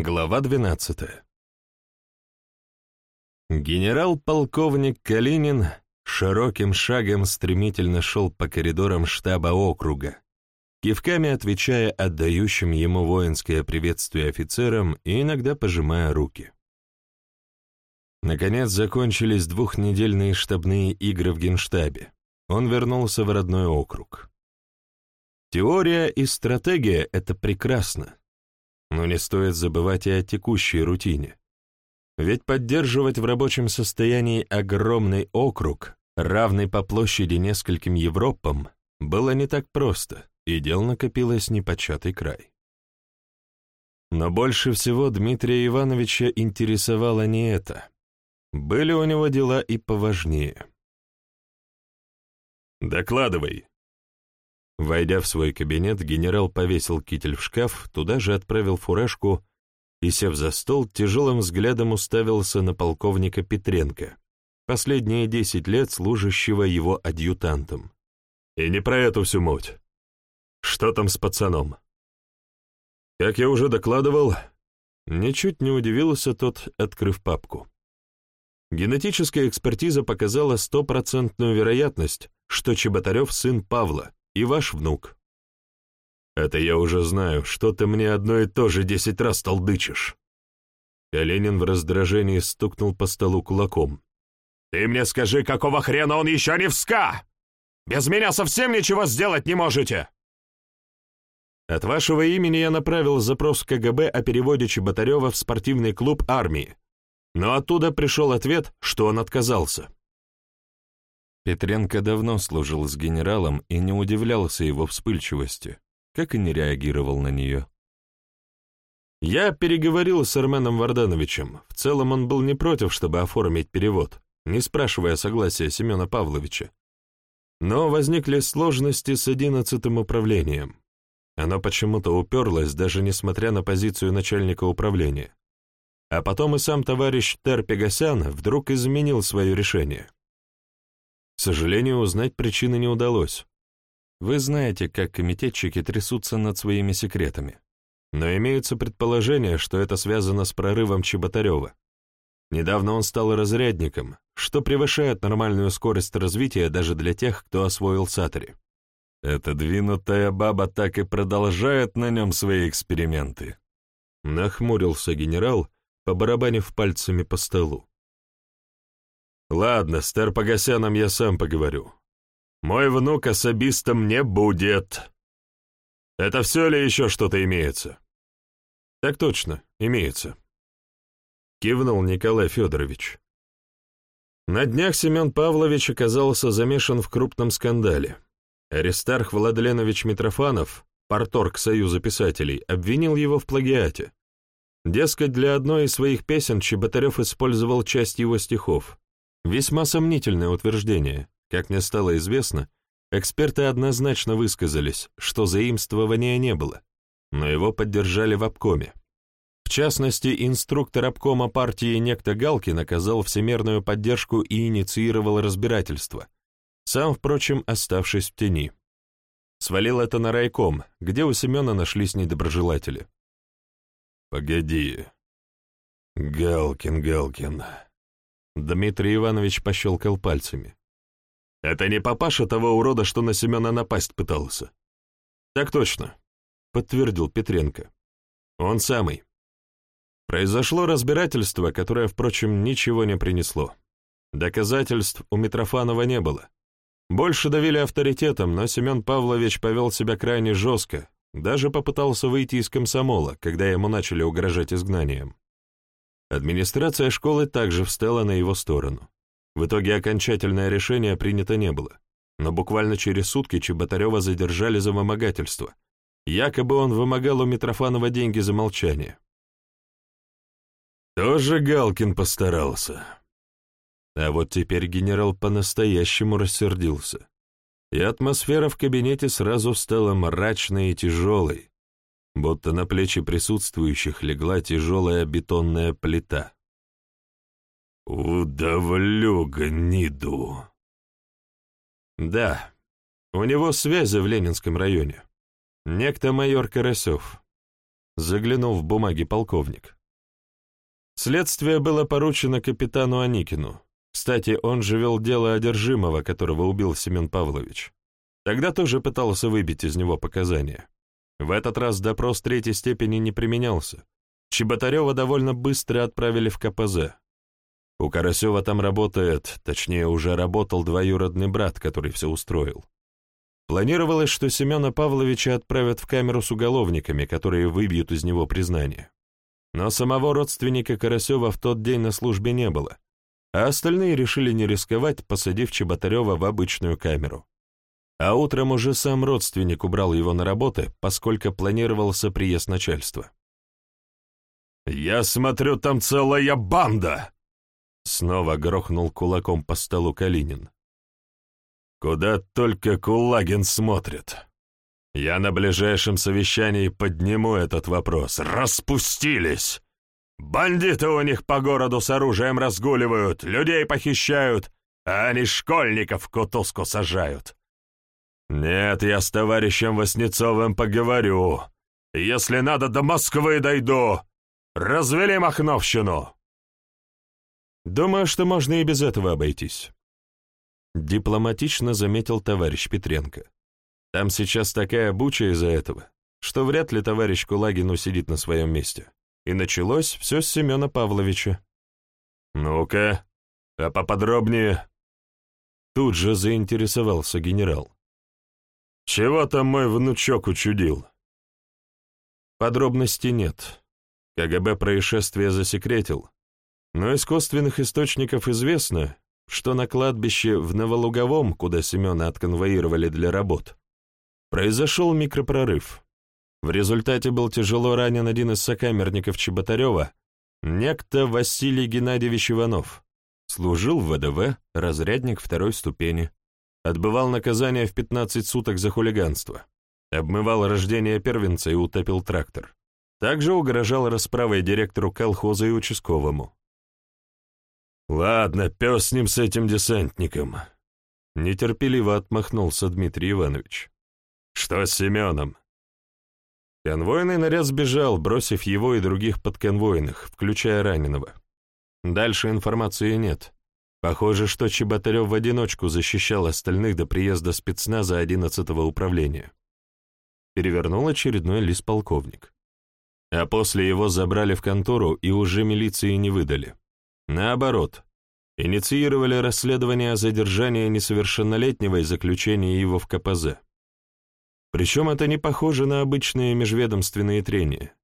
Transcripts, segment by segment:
Глава 12 Генерал-полковник Калинин широким шагом стремительно шел по коридорам штаба округа, кивками отвечая отдающим ему воинское приветствие офицерам и иногда пожимая руки. Наконец закончились двухнедельные штабные игры в генштабе. Он вернулся в родной округ. Теория и стратегия — это прекрасно, но не стоит забывать и о текущей рутине. Ведь поддерживать в рабочем состоянии огромный округ, равный по площади нескольким Европам, было не так просто, и дел накопилось непочатый край. Но больше всего Дмитрия Ивановича интересовало не это. Были у него дела и поважнее. «Докладывай», Войдя в свой кабинет, генерал повесил китель в шкаф, туда же отправил фуражку и, сев за стол, тяжелым взглядом уставился на полковника Петренко, последние десять лет служащего его адъютантом. «И не про эту всю муть. Что там с пацаном?» Как я уже докладывал, ничуть не удивился тот, открыв папку. Генетическая экспертиза показала стопроцентную вероятность, что Чеботарев сын Павла, и ваш внук. Это я уже знаю, что ты мне одно и то же десять раз толдычишь. Калинин в раздражении стукнул по столу кулаком. «Ты мне скажи, какого хрена он еще не в СКА? Без меня совсем ничего сделать не можете!» От вашего имени я направил запрос КГБ о переводе Чеботарева в спортивный клуб армии, но оттуда пришел ответ, что он отказался. Петренко давно служил с генералом и не удивлялся его вспыльчивости, как и не реагировал на нее. Я переговорил с Арменом Вардановичем. В целом он был не против, чтобы оформить перевод, не спрашивая согласия Семена Павловича. Но возникли сложности с одиннадцатым управлением. Оно почему-то уперлось, даже несмотря на позицию начальника управления. А потом и сам товарищ Тер Пегасян вдруг изменил свое решение. К сожалению, узнать причины не удалось. Вы знаете, как комитетчики трясутся над своими секретами. Но имеются предположения, что это связано с прорывом Чеботарева. Недавно он стал разрядником, что превышает нормальную скорость развития даже для тех, кто освоил Сатори. Эта двинутая баба так и продолжает на нем свои эксперименты. Нахмурился генерал, побарабанив пальцами по столу. Ладно, с Терпогасяном я сам поговорю. Мой внук особистом не будет. Это все ли еще что-то имеется? Так точно, имеется. Кивнул Николай Федорович. На днях Семен Павлович оказался замешан в крупном скандале. Аристарх Владленович Митрофанов, порторг Союза писателей, обвинил его в плагиате. Дескать, для одной из своих песен Чеботарев использовал часть его стихов. Весьма сомнительное утверждение. Как мне стало известно, эксперты однозначно высказались, что заимствования не было, но его поддержали в обкоме. В частности, инструктор обкома партии некто Галкин оказал всемерную поддержку и инициировал разбирательство, сам, впрочем, оставшись в тени. Свалил это на райком, где у Семена нашлись недоброжелатели. «Погоди. Галкин, Галкин. Дмитрий Иванович пощелкал пальцами. «Это не папаша того урода, что на Семена напасть пытался?» «Так точно», — подтвердил Петренко. «Он самый». Произошло разбирательство, которое, впрочем, ничего не принесло. Доказательств у Митрофанова не было. Больше давили авторитетом, но Семен Павлович повел себя крайне жестко, даже попытался выйти из комсомола, когда ему начали угрожать изгнанием. Администрация школы также встала на его сторону. В итоге окончательное решение принято не было, но буквально через сутки Чеботарева задержали за вымогательство. Якобы он вымогал у Митрофанова деньги за молчание. Тоже Галкин постарался. А вот теперь генерал по-настоящему рассердился. И атмосфера в кабинете сразу стала мрачной и тяжелой, будто на плечи присутствующих легла тяжелая бетонная плита. «Удавлю гниду!» «Да, у него связи в Ленинском районе. Некто майор Карасев. заглянул в бумаги полковник. Следствие было поручено капитану Аникину. Кстати, он же вел дело одержимого, которого убил Семен Павлович. Тогда тоже пытался выбить из него показания. В этот раз допрос третьей степени не применялся. Чеботарева довольно быстро отправили в КПЗ. У Карасева там работает, точнее, уже работал двоюродный брат, который все устроил. Планировалось, что Семена Павловича отправят в камеру с уголовниками, которые выбьют из него признание. Но самого родственника Карасева в тот день на службе не было, а остальные решили не рисковать, посадив Чеботарева в обычную камеру. А утром уже сам родственник убрал его на работы, поскольку планировался приезд начальства. «Я смотрю, там целая банда!» Снова грохнул кулаком по столу Калинин. Куда только Кулагин смотрит. Я на ближайшем совещании подниму этот вопрос. Распустились! Бандиты у них по городу с оружием разгуливают, людей похищают, а они школьников в кутузку сажают. Нет, я с товарищем Васнецовым поговорю. Если надо, до Москвы дойду. Развели Махновщину. Думаю, что можно и без этого обойтись. Дипломатично заметил товарищ Петренко. Там сейчас такая буча из-за этого, что вряд ли товарищ Кулагин усидит на своем месте. И началось все с Семена Павловича. «Ну-ка, а поподробнее?» Тут же заинтересовался генерал. «Чего там мой внучок учудил?» Подробностей нет. КГБ происшествие засекретил, но из косвенных источников известно, что на кладбище в Новолуговом, куда Семена отконвоировали для работ, произошел микропрорыв. В результате был тяжело ранен один из сокамерников Чеботарева, некто Василий Геннадьевич Иванов. Служил в ВДВ, разрядник второй ступени. Отбывал наказание в 15 суток за хулиганство. Обмывал рождение первенца и утопил трактор. Также угрожал расправой директору колхоза и участковому. «Ладно, пес с ним, с этим десантником», — нетерпеливо отмахнулся Дмитрий Иванович. «Что с Семеном?» Конвойный наряд сбежал, бросив его и других подконвойных, включая раненого. Дальше информации нет. Похоже, что Чеботарев в одиночку защищал остальных до приезда спецназа 11-го управления. Перевернул очередной лист полковник. А после его забрали в контору и уже милиции не выдали. Наоборот, инициировали расследование о задержании несовершеннолетнего и заключении его в КПЗ. Причем это не похоже на обычные межведомственные трения.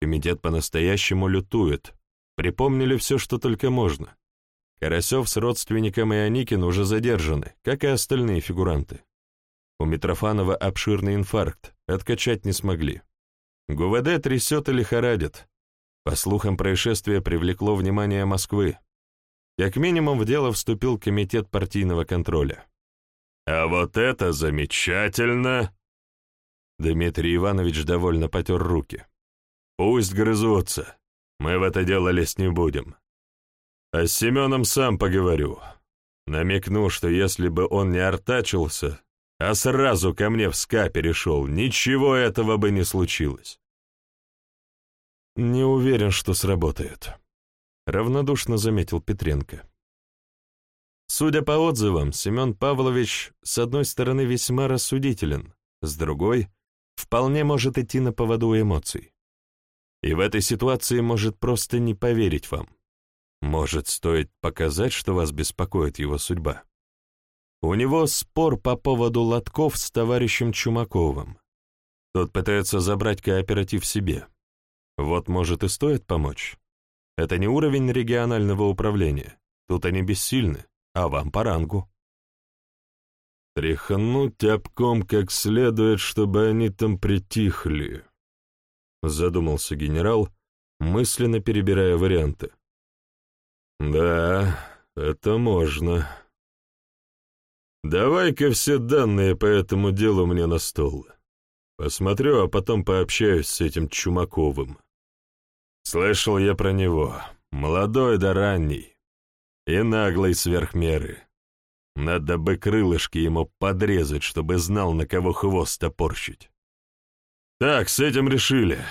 Комитет по-настоящему лютует. Припомнили все, что только можно. Карасев с родственником и уже задержаны, как и остальные фигуранты. У Митрофанова обширный инфаркт, откачать не смогли. ГУВД трясет и лихорадит, по слухам, происшествие привлекло внимание Москвы. Как минимум в дело вступил комитет партийного контроля. «А вот это замечательно!» Дмитрий Иванович довольно потер руки. «Пусть грызутся. Мы в это дело лезть не будем. А с Семеном сам поговорю. Намекну, что если бы он не артачился, а сразу ко мне в СКА перешел, ничего этого бы не случилось. «Не уверен, что сработает», — равнодушно заметил Петренко. Судя по отзывам, Семен Павлович, с одной стороны, весьма рассудителен, с другой — вполне может идти на поводу эмоций. И в этой ситуации может просто не поверить вам. Может, стоит показать, что вас беспокоит его судьба. У него спор по поводу лотков с товарищем Чумаковым. Тот пытается забрать кооператив себе. Вот, может, и стоит помочь. Это не уровень регионального управления. Тут они бессильны, а вам по рангу. Тряхнуть обком как следует, чтобы они там притихли, задумался генерал, мысленно перебирая варианты. Да, это можно. Давай-ка все данные по этому делу мне на стол. Посмотрю, а потом пообщаюсь с этим Чумаковым. Слышал я про него. Молодой да ранний. И наглый сверх меры. Надо бы крылышки ему подрезать, чтобы знал, на кого хвост топорщить. Так, с этим решили.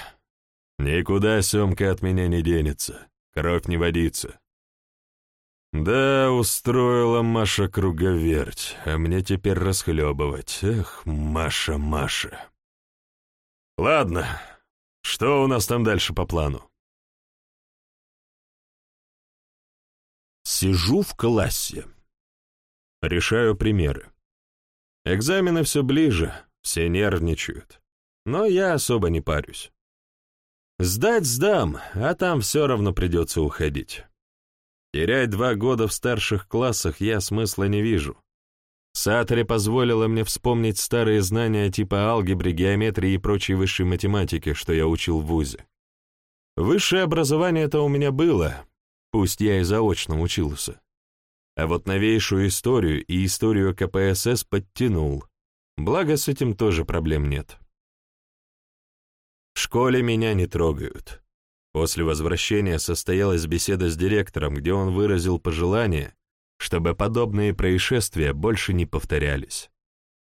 Никуда Семка от меня не денется, кровь не водится. Да, устроила Маша круговерть, а мне теперь расхлебывать. Эх, Маша, Маша. Ладно, что у нас там дальше по плану? Сижу в классе. Решаю примеры. Экзамены все ближе, все нервничают. Но я особо не парюсь. Сдать сдам, а там все равно придется уходить. Терять два года в старших классах я смысла не вижу. Сатори позволила мне вспомнить старые знания типа алгебры, геометрии и прочей высшей математики, что я учил в ВУЗе. Высшее образование это у меня было, пусть я и заочно учился. А вот новейшую историю и историю КПСС подтянул. Благо, с этим тоже проблем нет. В школе меня не трогают. После возвращения состоялась беседа с директором, где он выразил пожелание, чтобы подобные происшествия больше не повторялись.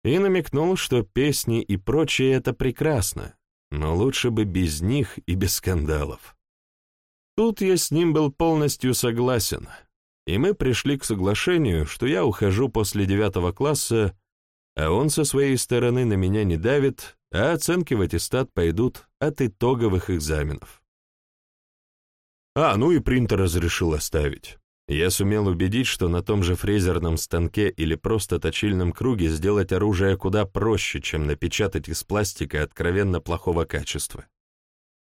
И намекнул, что песни и прочее — это прекрасно, но лучше бы без них и без скандалов. Тут я с ним был полностью согласен, и мы пришли к соглашению, что я ухожу после девятого класса, а он со своей стороны на меня не давит, а оценки в аттестат пойдут от итоговых экзаменов. А, ну и принтер разрешил оставить. Я сумел убедить, что на том же фрезерном станке или просто точильном круге сделать оружие куда проще, чем напечатать из пластика откровенно плохого качества.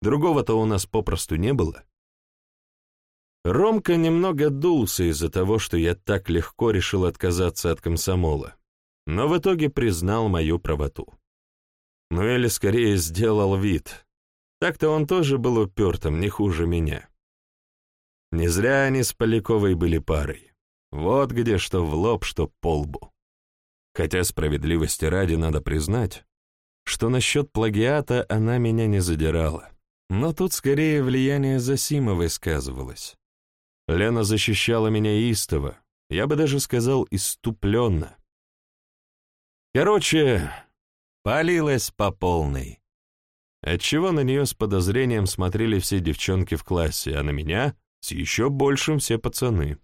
Другого-то у нас попросту не было. Ромка немного дулся из-за того, что я так легко решил отказаться от комсомола, но в итоге признал мою правоту. Ну или скорее сделал вид. Так-то он тоже был упертым, не хуже меня. Не зря они с Поляковой были парой. Вот где что в лоб, что по лбу. Хотя справедливости ради надо признать, что насчет плагиата она меня не задирала. Но тут скорее влияние Засимовой сказывалось. Лена защищала меня истово, я бы даже сказал иступленно. Короче, палилась по полной. Отчего на нее с подозрением смотрели все девчонки в классе, а на меня с еще большим все пацаны.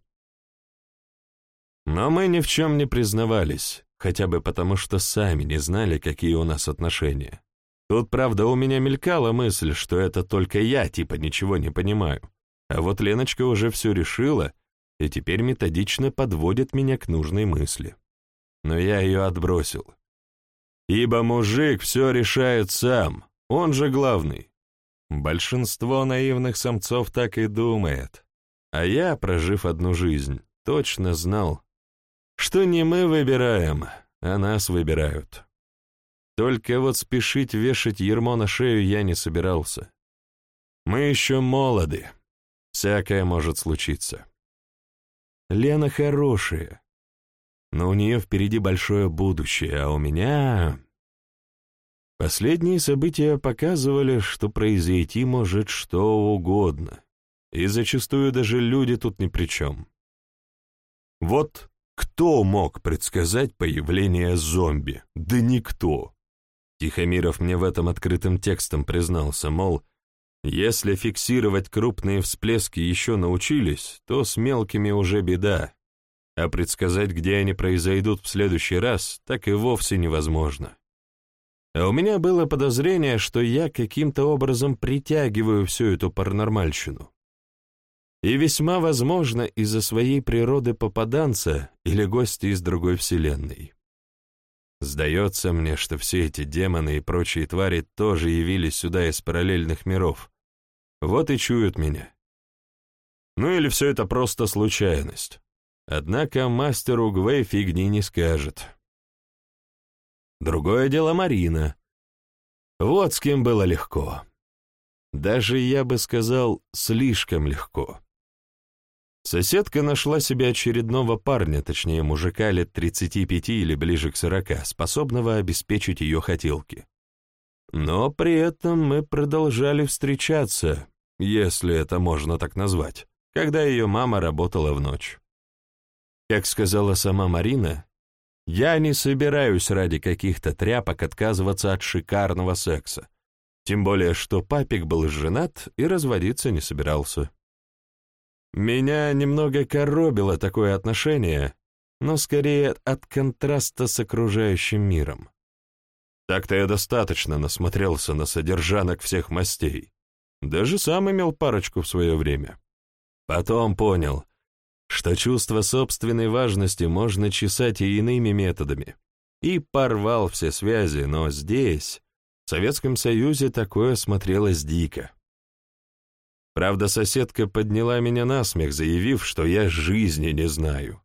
Но мы ни в чем не признавались, хотя бы потому, что сами не знали, какие у нас отношения. Тут, правда, у меня мелькала мысль, что это только я, типа, ничего не понимаю. А вот Леночка уже все решила и теперь методично подводит меня к нужной мысли. Но я ее отбросил. Ибо мужик все решает сам, он же главный. Большинство наивных самцов так и думает. А я, прожив одну жизнь, точно знал, что не мы выбираем, а нас выбирают. Только вот спешить вешать ермо на шею я не собирался. Мы еще молоды. Всякое может случиться. Лена хорошая, но у нее впереди большое будущее, а у меня... Последние события показывали, что произойти может что угодно, и зачастую даже люди тут ни при чем. Вот кто мог предсказать появление зомби? Да никто. Тихомиров мне в этом открытым текстом признался, мол, если фиксировать крупные всплески еще научились, то с мелкими уже беда, а предсказать, где они произойдут в следующий раз, так и вовсе невозможно. А у меня было подозрение, что я каким-то образом притягиваю всю эту паранормальщину. И весьма возможно из-за своей природы попаданца или гостя из другой вселенной. Сдается мне, что все эти демоны и прочие твари тоже явились сюда из параллельных миров. Вот и чуют меня. Ну или все это просто случайность. Однако мастер Угвей фигни не скажет. Другое дело Марина. Вот с кем было легко. Даже, я бы сказал, слишком легко. Соседка нашла себе очередного парня, точнее мужика лет 35 или ближе к 40, способного обеспечить ее хотелки. Но при этом мы продолжали встречаться, если это можно так назвать, когда ее мама работала в ночь. Как сказала сама Марина, я не собираюсь ради каких-то тряпок отказываться от шикарного секса. Тем более, что папик был женат и разводиться не собирался. Меня немного коробило такое отношение, но скорее от контраста с окружающим миром. Так-то я достаточно насмотрелся на содержанок всех мастей. Даже сам имел парочку в свое время. Потом понял, что чувство собственной важности можно чесать и иными методами. И порвал все связи, но здесь, в Советском Союзе, такое смотрелось дико. Правда, соседка подняла меня на смех, заявив, что я жизни не знаю.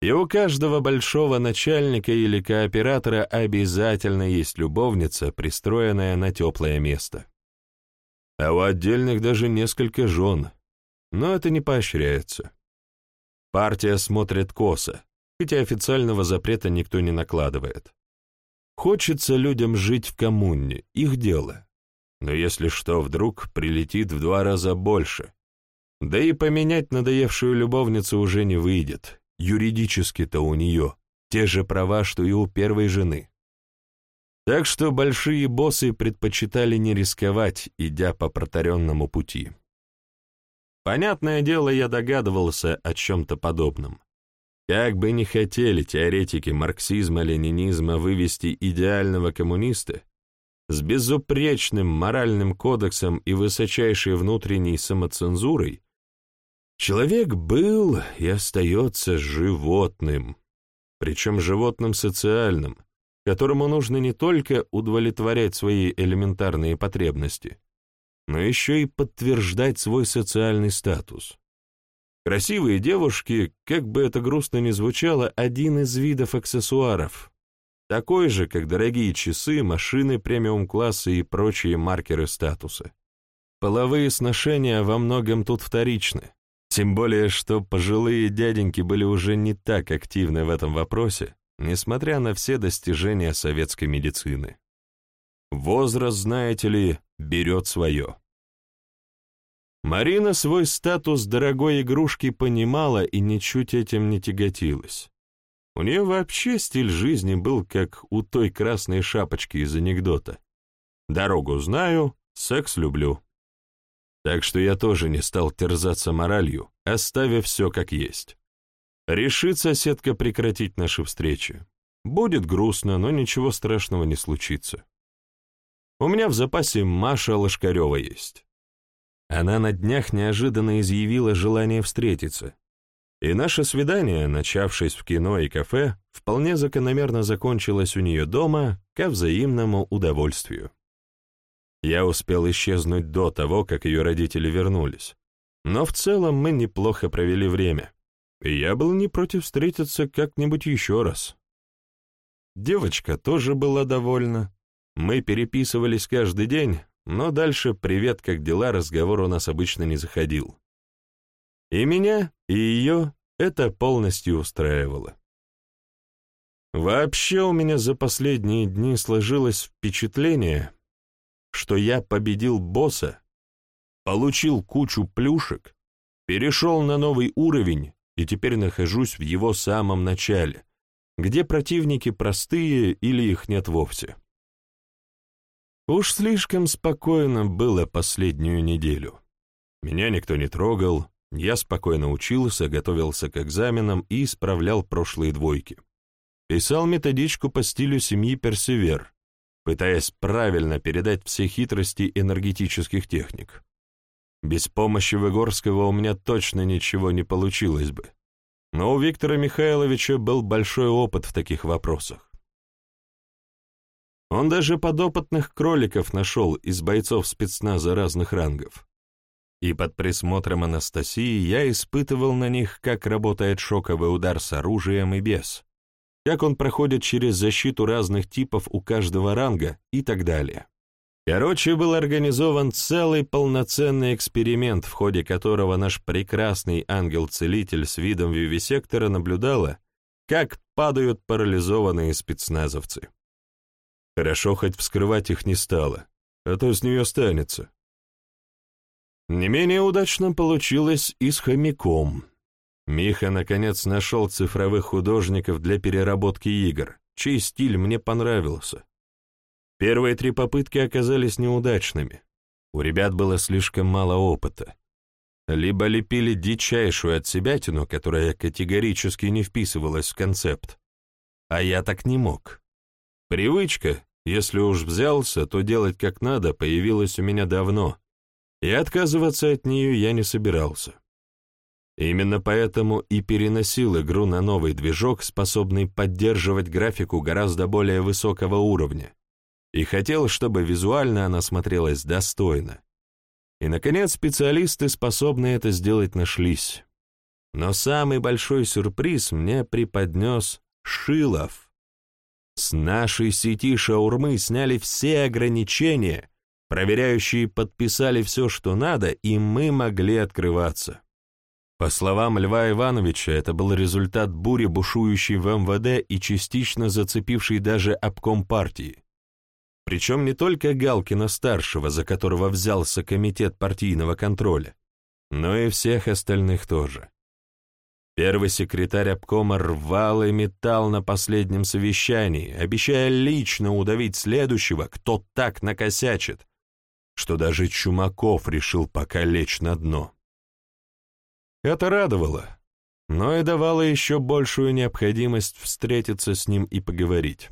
И у каждого большого начальника или кооператора обязательно есть любовница, пристроенная на теплое место. А у отдельных даже несколько жен, но это не поощряется. Партия смотрит косо, хотя официального запрета никто не накладывает. Хочется людям жить в коммуне, их дело. Но если что, вдруг прилетит в два раза больше. Да и поменять надоевшую любовницу уже не выйдет. Юридически-то у нее те же права, что и у первой жены. Так что большие боссы предпочитали не рисковать, идя по протаренному пути. Понятное дело, я догадывался о чем-то подобном. Как бы ни хотели теоретики марксизма-ленинизма вывести идеального коммуниста, с безупречным моральным кодексом и высочайшей внутренней самоцензурой, человек был и остается животным, причем животным социальным, которому нужно не только удовлетворять свои элементарные потребности, но еще и подтверждать свой социальный статус. Красивые девушки, как бы это грустно ни звучало, один из видов аксессуаров, такой же, как дорогие часы, машины премиум-класса и прочие маркеры статуса. Половые сношения во многом тут вторичны, тем более, что пожилые дяденьки были уже не так активны в этом вопросе, несмотря на все достижения советской медицины. Возраст, знаете ли, берет свое. Марина свой статус дорогой игрушки понимала и ничуть этим не тяготилась. У нее вообще стиль жизни был как у той красной шапочки из анекдота. «Дорогу знаю, секс люблю». Так что я тоже не стал терзаться моралью, оставив все как есть. Решит соседка прекратить наши встречи. Будет грустно, но ничего страшного не случится. У меня в запасе Маша Лошкарева есть. Она на днях неожиданно изъявила желание встретиться, и наше свидание, начавшись в кино и кафе, вполне закономерно закончилось у нее дома ко взаимному удовольствию. Я успел исчезнуть до того, как ее родители вернулись. Но в целом мы неплохо провели время, и я был не против встретиться как-нибудь еще раз. Девочка тоже была довольна. Мы переписывались каждый день, но дальше «привет, как дела» разговор у нас обычно не заходил. И меня, и ее это полностью устраивало. Вообще у меня за последние дни сложилось впечатление, что я победил босса, получил кучу плюшек, перешел на новый уровень и теперь нахожусь в его самом начале, где противники простые или их нет вовсе. Уж слишком спокойно было последнюю неделю. Меня никто не трогал, я спокойно учился, готовился к экзаменам и исправлял прошлые двойки. Писал методичку по стилю семьи Персевер, пытаясь правильно передать все хитрости энергетических техник. Без помощи Выгорского у меня точно ничего не получилось бы. Но у Виктора Михайловича был большой опыт в таких вопросах. Он даже подопытных кроликов нашел из бойцов спецназа разных рангов и под присмотром Анастасии я испытывал на них, как работает шоковый удар с оружием и без, как он проходит через защиту разных типов у каждого ранга и так далее. Короче, был организован целый полноценный эксперимент, в ходе которого наш прекрасный ангел-целитель с видом вивисектора наблюдала, как падают парализованные спецназовцы. Хорошо, хоть вскрывать их не стало, а то с нее останется. Не менее удачно получилось и с хомяком. Миха, наконец, нашел цифровых художников для переработки игр, чей стиль мне понравился. Первые три попытки оказались неудачными. У ребят было слишком мало опыта. Либо лепили дичайшую отсебятину, которая категорически не вписывалась в концепт. А я так не мог. Привычка, если уж взялся, то делать как надо, появилась у меня давно, и отказываться от нее я не собирался. Именно поэтому и переносил игру на новый движок, способный поддерживать графику гораздо более высокого уровня, и хотел, чтобы визуально она смотрелась достойно. И, наконец, специалисты, способные это сделать, нашлись. Но самый большой сюрприз мне преподнес Шилов. С нашей сети шаурмы сняли все ограничения, проверяющие подписали все, что надо, и мы могли открываться. По словам Льва Ивановича, это был результат бури, бушующей в МВД и частично зацепившей даже обком партии. Причем не только Галкина-старшего, за которого взялся комитет партийного контроля, но и всех остальных тоже. Первый секретарь обкома рвал и метал на последнем совещании, обещая лично удавить следующего, кто так накосячит, что даже Чумаков решил пока лечь на дно. Это радовало, но и давало еще большую необходимость встретиться с ним и поговорить.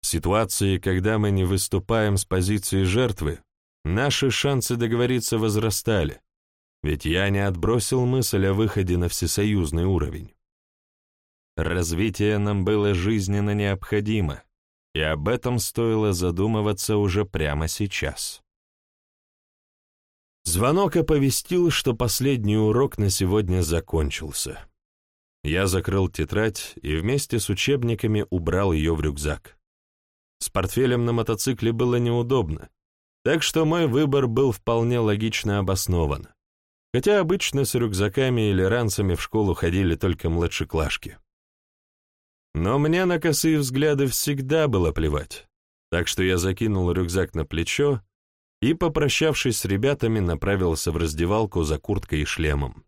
В ситуации, когда мы не выступаем с позиции жертвы, наши шансы договориться возрастали, ведь я не отбросил мысль о выходе на всесоюзный уровень. Развитие нам было жизненно необходимо, и об этом стоило задумываться уже прямо сейчас. Звонок оповестил, что последний урок на сегодня закончился. Я закрыл тетрадь и вместе с учебниками убрал ее в рюкзак. С портфелем на мотоцикле было неудобно, так что мой выбор был вполне логично обоснован, хотя обычно с рюкзаками или ранцами в школу ходили только младшеклашки. Но мне на косые взгляды всегда было плевать, так что я закинул рюкзак на плечо и, попрощавшись с ребятами, направился в раздевалку за курткой и шлемом.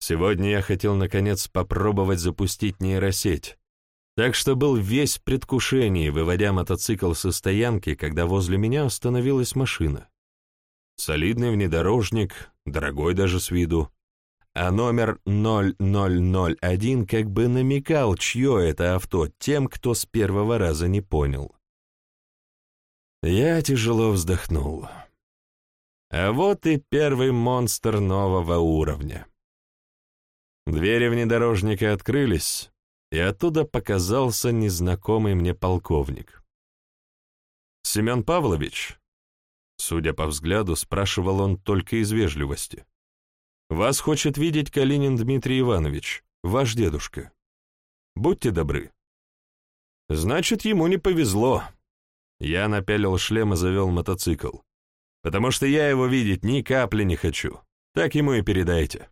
Сегодня я хотел, наконец, попробовать запустить нейросеть, так что был весь в предвкушении, выводя мотоцикл со стоянки, когда возле меня остановилась машина. Солидный внедорожник, дорогой даже с виду, а номер 0001 как бы намекал, чье это авто, тем, кто с первого раза не понял. Я тяжело вздохнул. А вот и первый монстр нового уровня. Двери внедорожника открылись, и оттуда показался незнакомый мне полковник. «Семен Павлович?» Судя по взгляду, спрашивал он только из вежливости. «Вас хочет видеть Калинин Дмитрий Иванович, ваш дедушка. Будьте добры». «Значит, ему не повезло», я напялил шлем и завел мотоцикл. Потому что я его видеть ни капли не хочу. Так ему и передайте.